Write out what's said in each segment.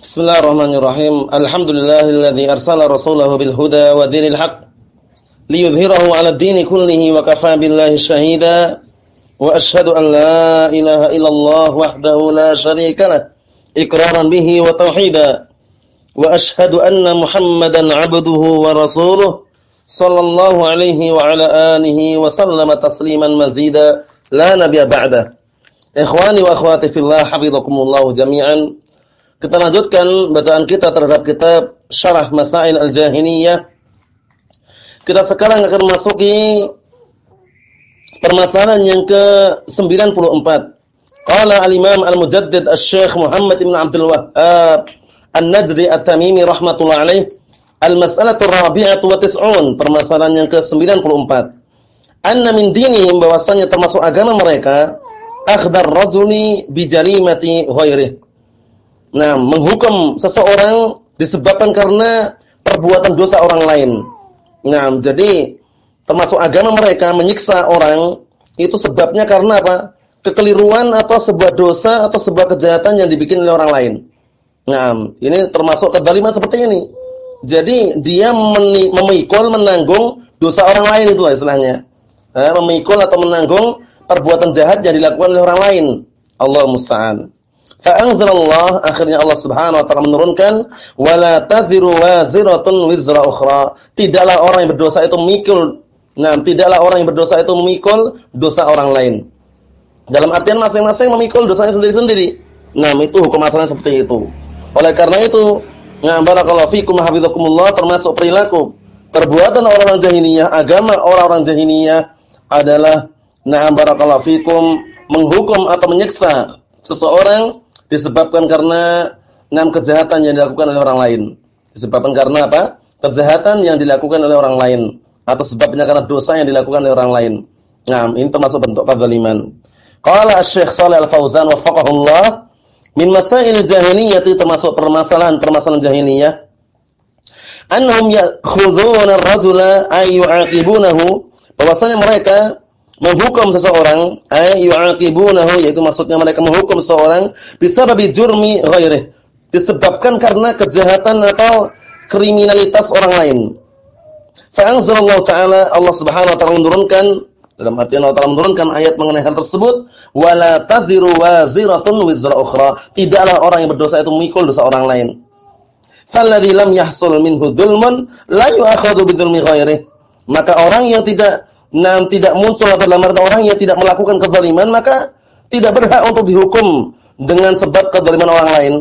Bismillahirrahmanirrahim. Alhamdulillahilladzi arsala rasulahu bil huda wa dinil haqq liyudhhirahu 'ala ad-dini kullihi wa kafaa billahi shahida. Wa ashhadu an la ilaha illallah wahdahu la syarika lah iqraran bihi wa tauhida. Wa ashhadu anna Muhammadan 'abduhu wa rasuluhu sallallahu alaihi wa ala alihi wa sallama tasliman mazida la nabiyya ba'da. Ikhwani wa akhwati fillah hafizakumullah jami'an. Kita lanjutkan bacaan kita terhadap kitab Syarah Masail Al-Jahiliyah. Kita sekarang akan masuki permasalahan yang ke-94. Qala al-Imam Al-Mujaddid Asy-Syaikh Muhammad Ibn Abdul Wahhab An-Najdi At-Tamimi rahimatullah alaih. Al-mas'alatu rabi'atu wa tis'un, permasalahan yang ke-94. Anna min dinihim bahwasanya termasuk agama mereka akhdar rajuli bi jarimati Nah, menghukum seseorang disebabkan karena perbuatan dosa orang lain. Nah, jadi termasuk agama mereka menyiksa orang itu sebabnya karena apa? Kekeliruan atau sebuah dosa atau sebuah kejahatan yang dibikin oleh orang lain. Nah, ini termasuk kezaliman seperti ini. Jadi dia memikul menanggung dosa orang lain itu istilahnya. Nah, memikul atau menanggung perbuatan jahat yang dilakukan oleh orang lain. Allah musta'an. Fa'anzalallah akhirnya Allah Subhanahu wa taala menurunkan wala taziru waziratun wizra ukhra. Tidaklah orang yang berdosa itu memikul nah tidaklah orang yang berdosa itu memikul dosa orang lain. Dalam artian masing-masing memikul dosanya sendiri-sendiri. Nah, itu hukum asalnya seperti itu. Oleh karena itu, nah barakallahu fikum hafizakumullah termasuk perilaku perbuatan orang-orang jahiliyah, agama orang-orang jahiliyah adalah nah barakallahu fikum menghukum atau menyiksa seseorang disebabkan karena enam kejahatan yang dilakukan oleh orang lain. Disebabkan karena apa? Kejahatan yang dilakukan oleh orang lain atau sebabnya karena dosa yang dilakukan oleh orang lain. Nah, ini termasuk bentuk kezaliman. Qala Asy-Syaikh Shalih Al-Fauzan waffaqahullah min masail jahiliyah termasuk permasalahan-permasalahan jahiliyah annahum ya'khudhuna ar-rajula ay yu'aqibunahu bahwasanya mereka menghukum seseorang ay yaitu maksudnya mereka menghukum seseorang bisababi jurmi ghairi disebabkan karena kejahatan atau kriminalitas orang lain. Fa anzalallahu ta'ala Allah Subhanahu wa taala menurunkan dalam artian Allah Ta'ala menurunkan ayat mengenai hal tersebut wala taziru waziratun wizra ukhra. Tidaklah orang yang berdosa itu memikul dosa orang lain. Falladzi lam yahsul minhu dzulmun la yu'akhadhu bidzulmi ghairihi maka orang yang tidak nah tidak muncul atau dalam arti orang yang tidak melakukan kezaliman maka tidak berhak untuk dihukum dengan sebab kezaliman orang lain.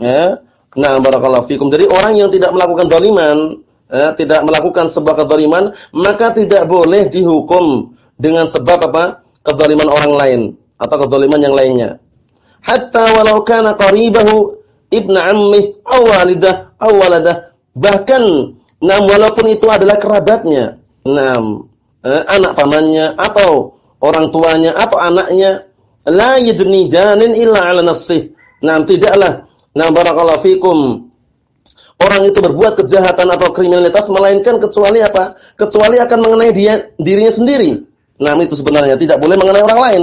Ya. Nah barakallahu fikum. Jadi orang yang tidak melakukan zaliman ya, tidak melakukan sebuah kezaliman maka tidak boleh dihukum dengan sebab apa? Kezaliman orang lain atau kezaliman yang lainnya. Hatta walau kana qaribahu ibnu ammi aw walidah aw waladah. Bahkan nah walaupun itu adalah kerabatnya nah eh, anak pamannya atau orang tuanya atau anaknya la yajni janin illa ala nafsih. Nah, tidaklah nah barakallahu fikum orang itu berbuat kejahatan atau kriminalitas melainkan kecuali apa? Kecuali akan mengenai dia dirinya sendiri. Nah, itu sebenarnya tidak boleh mengenai orang lain.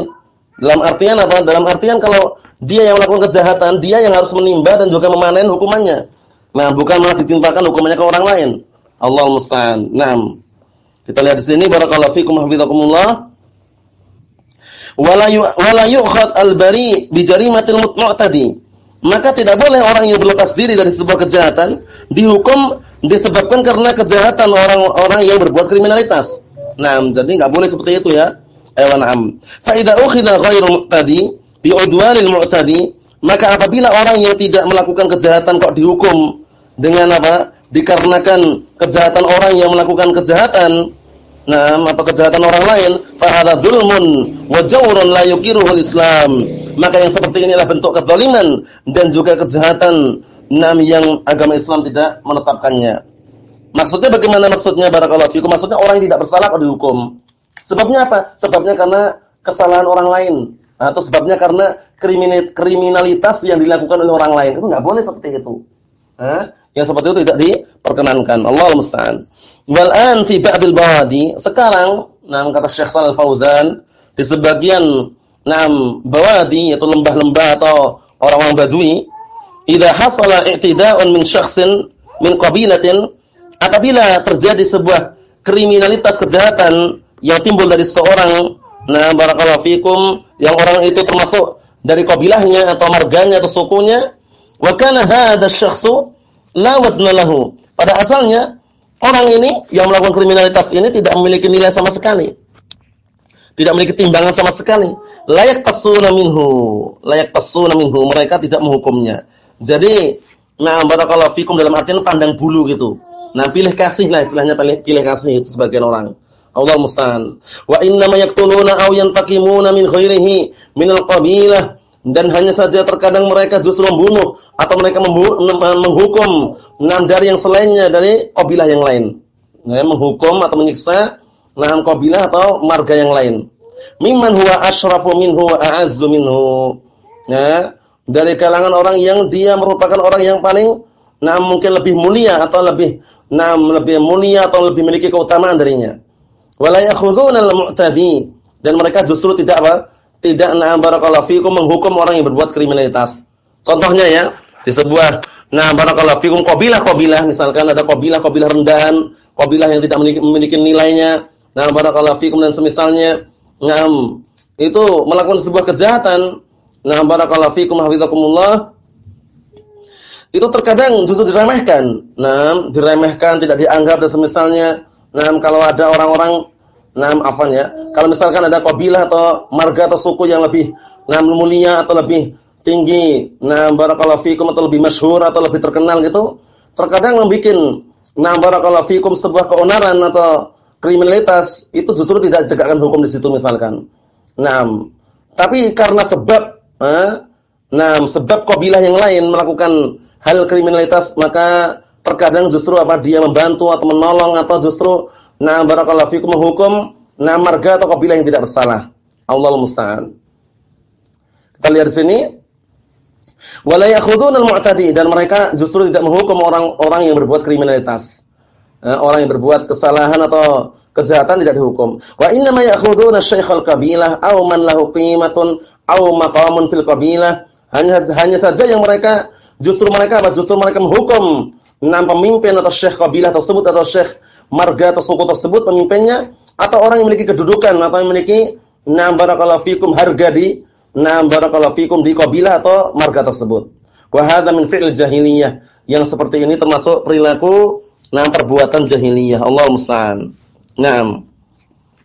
Dalam artian apa? Dalam artian kalau dia yang melakukan kejahatan, dia yang harus menimba dan juga memanen hukumannya. Nah, bukan malah ditimpakan hukumannya ke orang lain. Allah musta'an. Naam. Kita lihat di sini barakallahu fikum hafizakumullah. Wala wala yu'khad al-bari bi jarimatil mu'tadi. Maka tidak boleh orang yang berlepas diri dari sebuah kejahatan dihukum disebabkan karena kejahatan orang-orang yang berbuat kriminalitas. Nah, jadi enggak boleh seperti itu ya. Ayo na'am. Fa idza ukhidha ghairu mu'tadi bi udwanil mu'tadi, maka apabila orang yang tidak melakukan kejahatan kok dihukum dengan apa? Dikarenakan kejahatan orang yang melakukan kejahatan nah atau kejahatan orang lain fa hadza dzulmun wa jawrun la yuqiruhu Islam maka yang seperti inilah bentuk kezaliman dan juga kejahatan nam yang agama Islam tidak menetapkannya. Maksudnya bagaimana maksudnya? Barakallahu fikum. Maksudnya orang yang tidak bersalah kok dihukum. Sebabnya apa? Sebabnya karena kesalahan orang lain. Atau sebabnya karena kriminalitas yang dilakukan oleh orang lain. Itu enggak boleh seperti itu. Hah? Yang seperti itu tidak diperkenankan. Allah musta'an. Wal an fi ba'dil bawadi, sekarang nah kata Syekh Shalal Fauzan di sebagian enam bawadi yaitu lembah-lembah atau orang-orang Badui idza hasala i'tida'un min syakhsin min qabilatin apabila terjadi sebuah kriminalitas kejahatan yang timbul dari seorang nah barakallahu fikum yang orang itu termasuk dari kabilahnya atau marganya atau sukunya wa kana hadha syakhsu la pada asalnya orang ini yang melakukan kriminalitas ini tidak memiliki nilai sama sekali. Tidak memiliki timbangan sama sekali. Layak tasuna minhu. Layak tasuna minhu. Mereka tidak menghukumnya. Jadi nah barakallahu fikum dalam artian pandang bulu gitu. Nah pilih kasih lah istilahnya pilih, pilih kasih itu sebagian orang. Allah musta'an. Wa inna ma aw yantaqimuna min ghairihi min al-qabilah dan hanya saja terkadang mereka justru membunuh atau mereka menghukum enam dari yang selainnya dari kabilah yang lain. Ya, menghukum atau menyiksa enam kabilah atau marga yang lain. Mimman huwa asyrafu minhu wa a'azzu minhu. Ya, dari kalangan orang yang dia merupakan orang yang paling nah mungkin lebih mulia atau lebih nah lebih mulia atau lebih memiliki keutamaan darinya wala yakhudhuna al-mu'tadi dan mereka justru tidak apa? Tidak na'am barakallahu fikum menghukum orang yang berbuat kriminalitas. Contohnya ya, di sebuah na'am barakallahu fikum kabilah-kabilah misalkan ada kabilah-kabilah rendahan, kabilah yang tidak memiliki, nilainya, na'am barakallahu fikum dan semisalnya, na'am itu melakukan sebuah kejahatan, na'am barakallahu fikum hafizakumullah itu terkadang justru diremehkan. Nah, diremehkan, tidak dianggap dan semisalnya. Nah, kalau ada orang-orang Nah, afan ya. Kalau misalkan ada kabilah atau marga atau suku yang lebih nah mulia atau lebih tinggi, nah barakallahu fikum atau lebih masyhur atau lebih terkenal gitu, terkadang membuat nah barakallahu fikum sebuah keonaran atau kriminalitas itu justru tidak ditegakkan hukum di situ misalkan. Nah, tapi karena sebab eh, nah sebab kabilah yang lain melakukan hal kriminalitas maka terkadang justru apa dia membantu atau menolong atau justru Nah, barakallahu fikum menghukum nah marga atau kabilah yang tidak bersalah. Allahu musta'an. Kita lihat di sini. Wala yakhudun al-mu'tadi dan mereka justru tidak menghukum orang-orang yang berbuat kriminalitas. Nah, orang yang berbuat kesalahan atau kejahatan tidak dihukum. Wa inna ma ya'khuduna syaikhal kabilah aw man lahu qimatun aw maqamun fil kabilah. Hanya hanya saja yang mereka justru mereka apa? Justru mereka menghukum enam pemimpin atau syekh kabilah tersebut atau syekh marga atau suku tersebut pemimpinnya atau orang yang memiliki kedudukan atau yang memiliki na'am barakallahu fikum harga di na'am barakallahu fikum di kabilah atau marga tersebut. Wa hadza min fi'l jahiliyah. Yang seperti ini termasuk perilaku na'am perbuatan jahiliyah. Allah musta'an. Naam.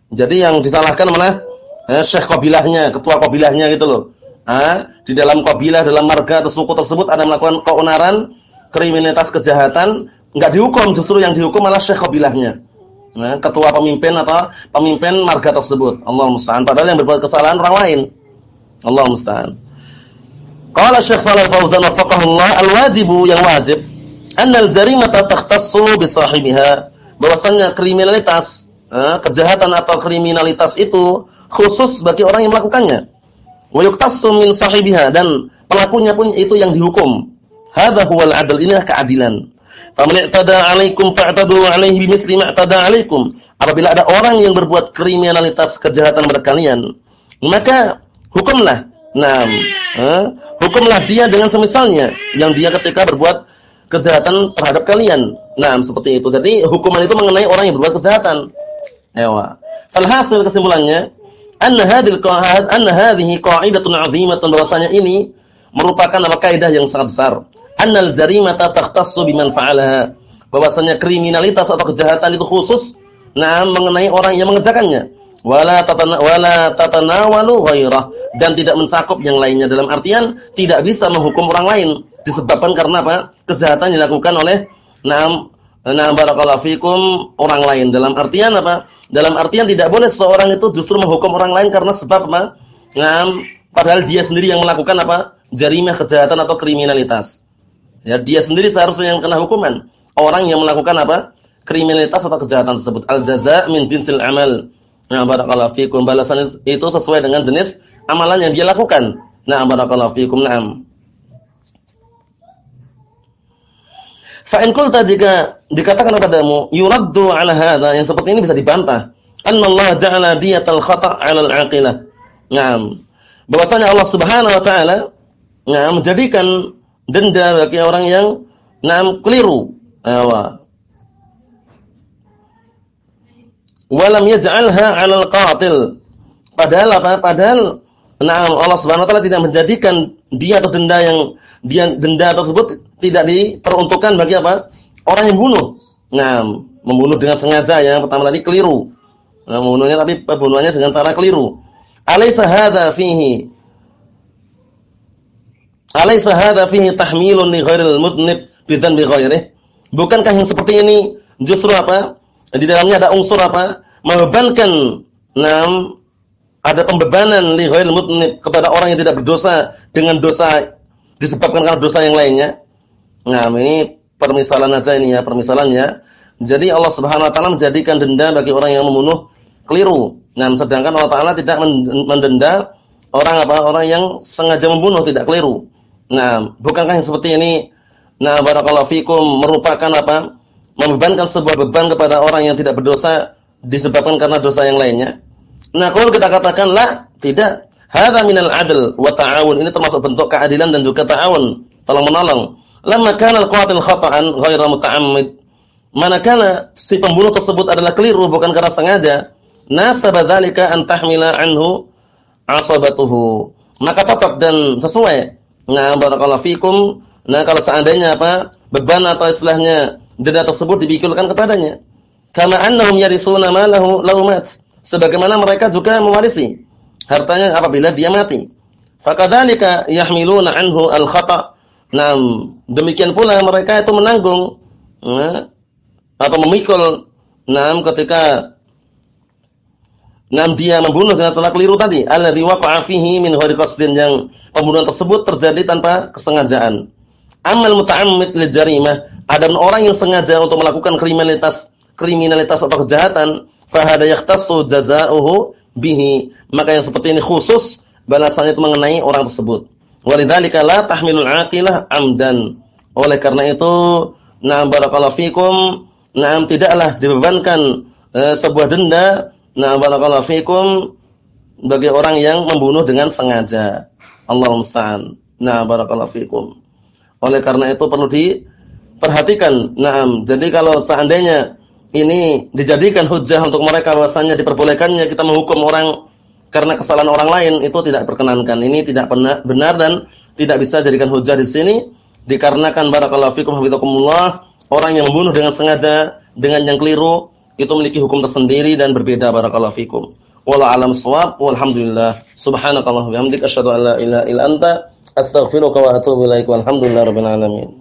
Jadi yang disalahkan mana? Eh, syekh kabilahnya, ketua kabilahnya gitu loh. Ah, di dalam kabilah, dalam marga atau suku tersebut ada melakukan keonaran, kriminalitas kejahatan, Enggak dihukum, justru yang dihukum malah syekh kabilahnya. Nah, ketua pemimpin atau pemimpin marga tersebut. Allah musta'an. Padahal yang berbuat kesalahan orang lain. Allah musta'an. Qala Syekh Shalal Fauzan wafaqahullah, al-wajibu yang wajib annal jarimata takhtassu bi sahibiha. Bahwasanya kriminalitas, eh, kejahatan atau kriminalitas itu khusus bagi orang yang melakukannya. Wa yuqtassu min sahibiha dan pelakunya pun itu yang dihukum. Hadza huwal adl, inilah keadilan. Faman i'tada 'alaikum fa'tadu 'alaihi bimithli ma 'alaikum. Apabila ada orang yang berbuat kriminalitas kejahatan pada kalian, maka hukumlah. Nah, eh, hukumlah dia dengan semisalnya yang dia ketika berbuat kejahatan terhadap kalian. Nah, seperti itu. Jadi hukuman itu mengenai orang yang berbuat kejahatan. Ewa. Alhasil kesimpulannya, anna hadhil qa'id anna hadhihi qa'idatun 'azimatun bahwasanya ini merupakan apa kaidah yang sangat besar annal zarimata takhtassu biman fa'alaha. Bahwasanya kriminalitas atau kejahatan itu khusus nah mengenai orang yang mengerjakannya. Wala tatana wala tatanawalu ghairah dan tidak mencakup yang lainnya dalam artian tidak bisa menghukum orang lain disebabkan karena apa? kejahatan dilakukan oleh na'am na'am barakallahu fikum orang lain dalam artian apa? Dalam artian tidak boleh seorang itu justru menghukum orang lain karena sebab apa? Na'am padahal dia sendiri yang melakukan apa? jarimah kejahatan atau kriminalitas. Ya, dia sendiri seharusnya yang kena hukuman. Orang yang melakukan apa? kriminalitas atau kejahatan tersebut. Al-jaza' min jinsil amal. Nah, barakallahu fikum. Balasan itu sesuai dengan jenis amalan yang dia lakukan. Nah, barakallahu fikum. Naam. Fa in qulta jika dikatakan kepadamu yuraddu 'ala hadza yang seperti ini bisa dibantah. Annallaha ja'ala diyatal khata' 'ala al-'aqilah. Naam. Bahwasanya Allah Subhanahu wa taala nah, menjadikan denda bagi orang yang nam keliru. Awa. Walam yaj'alha 'alal qatil. Padahal apa? Padahal nah Allah Subhanahu wa taala tidak menjadikan dia atau denda yang dia denda tersebut tidak diperuntukkan bagi apa? Orang yang bunuh. Nah, membunuh dengan sengaja yang pertama tadi keliru. Nah, membunuhnya tapi pembunuhannya dengan cara keliru. Alaysa hadza fihi Alaysa hadza fihi tahmilun li ghairil mudnib bidan bi? Bukankah yang seperti ini justru apa? Di dalamnya ada unsur apa? Membebankan enam ada pembebanan li ghairil mudnib kepada orang yang tidak berdosa dengan dosa disebabkan karena dosa yang lainnya. Nah, ini permisalan aja ini ya, permisalannya. Jadi Allah Subhanahu wa taala menjadikan denda bagi orang yang membunuh keliru. Nah, sedangkan Allah taala tidak mendenda orang apa? Orang yang sengaja membunuh tidak keliru. Nah, bukankah yang seperti ini nah barakallahu fikum merupakan apa? Membebankan sebuah beban kepada orang yang tidak berdosa disebabkan karena dosa yang lainnya. Nah, kalau kita katakan la, tidak. Hadza minal adl wa ta'awun. Ini termasuk bentuk keadilan dan juga ta'awun, tolong menolong. Lamma kana al-qatil khata'an ghairu muta'ammid. Manakala si pembunuh tersebut adalah keliru bukan karena sengaja, nasaba dzalika an tahmila anhu asabatuhu. Maka cocok dan sesuai. Nah, barakallahu fikum. Nah, kalau seandainya apa? beban atau istilahnya denda tersebut dipikulkan kepadanya. Kama annahum yarisuna ma lahu laumat sebagaimana mereka juga mewarisi hartanya apabila dia mati. Fakadzalika yahmiluna anhu al-khata'. Nah, demikian pula mereka itu menanggung nah, atau memikul nah ketika nah dia membunuh dengan salah keliru tadi, alladzi waqa'a fihi min ghairi qasdin. Yang pembunuhan tersebut terjadi tanpa kesengajaan. Amal muta'ammid lil jarimah, ada orang yang sengaja untuk melakukan kriminalitas kriminalitas atau kejahatan, fahada yahtassu jazaohu bihi. Maka yang seperti ini khusus balasannya itu mengenai orang tersebut. Walidzalika la tahmilul aqilah amdan. Oleh karena itu na barakallahu fikum na tidaklah dibebankan e, sebuah denda na barakallahu fikum bagi orang yang membunuh dengan sengaja. Allah musta'an. Nah barakallahu fikum. Oleh karena itu perlu diperhatikan. Nah jadi kalau seandainya ini dijadikan hujah untuk mereka bahwasanya diperbolehkannya kita menghukum orang karena kesalahan orang lain itu tidak perkenankan. Ini tidak benar dan tidak bisa jadikan hujah di sini dikarenakan barakallahu fikum hafizakumullah orang yang membunuh dengan sengaja dengan yang keliru itu memiliki hukum tersendiri dan berbeda barakallahu fikum. Wala alam shawab walhamdulillah. Subhanakallah wa bihamdika asyhadu an la ilaha illa anta astaghfiruka wa atubu ilaik walhamdulillahirabbil alamin.